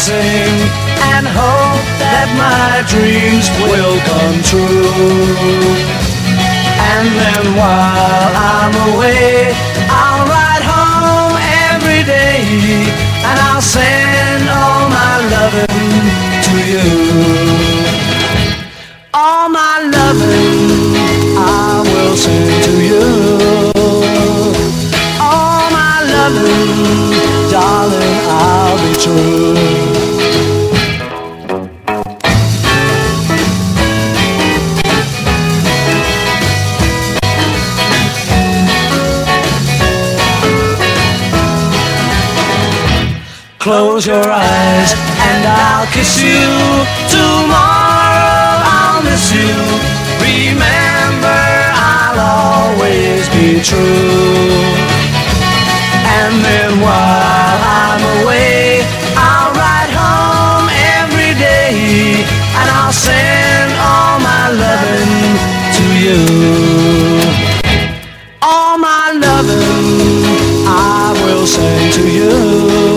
missing and hope that my dreams will come true. And then while I'm away, I'll ride home every day and I'll send all my loving to you. Close your eyes and I'll kiss you. Tomorrow I'll miss you. Remember I'll always be true. And then while I'm away, I'll ride home every day and I'll send all my loving to you. All my loving I will send to you.